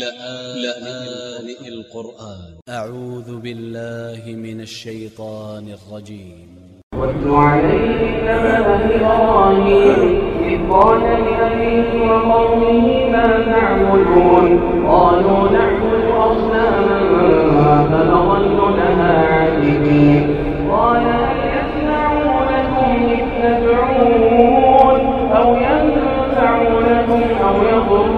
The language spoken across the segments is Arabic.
لآن القرآن. أ ع و ذ ب ا ل ل ه من ا ل ش ي ط ا ن ا ل ج ي م واتل عليهم نبأ إبراهيم إذ قال لأبيه وقومه ما تعبدون؟ قالوا نعبد أصناما فنظل لها عاكفين. قال هل يسمعونكم إذ تدعون أو ينفعونكم أو يضرون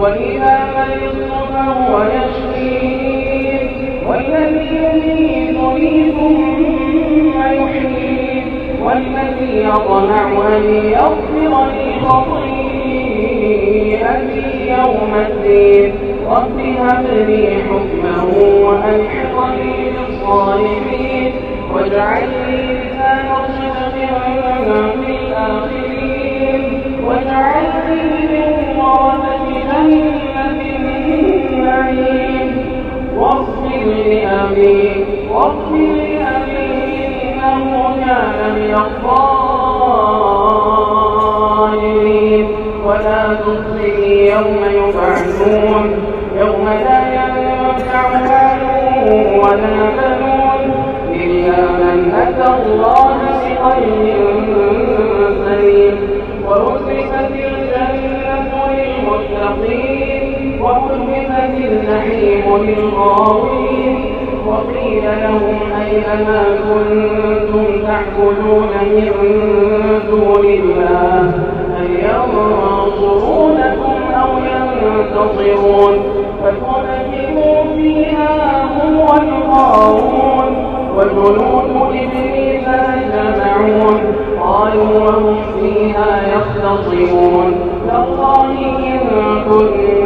وإذا مرضت فهو يشفين والذي يميتني ثم يحيين والذي يطمع أن يغفر لي خطيئتي يوم الدين. رب هب لي حكما وألحقني بالصالحين واجعل لي لسان صدق في الآخرين واجعلني لأبي واغفر لأبي إنه كان من الضالين ولا تخزني يوم يبعثون يوم لا ينفع مال ولا بنون إلا من أتى الله بقلب سليم. وأزلفت الجنة للمتقين وأزلفت الجحيم للغاوين. وقيل لهم أين ما كنتم تعبدون من دون الله؟ هل ينصرونكم أو ينتصرون فكبكبوا فيها هم والغاوون وجنود إبليس أجمعون. قالوا وهم فيها يختصمون. تالله إن كنا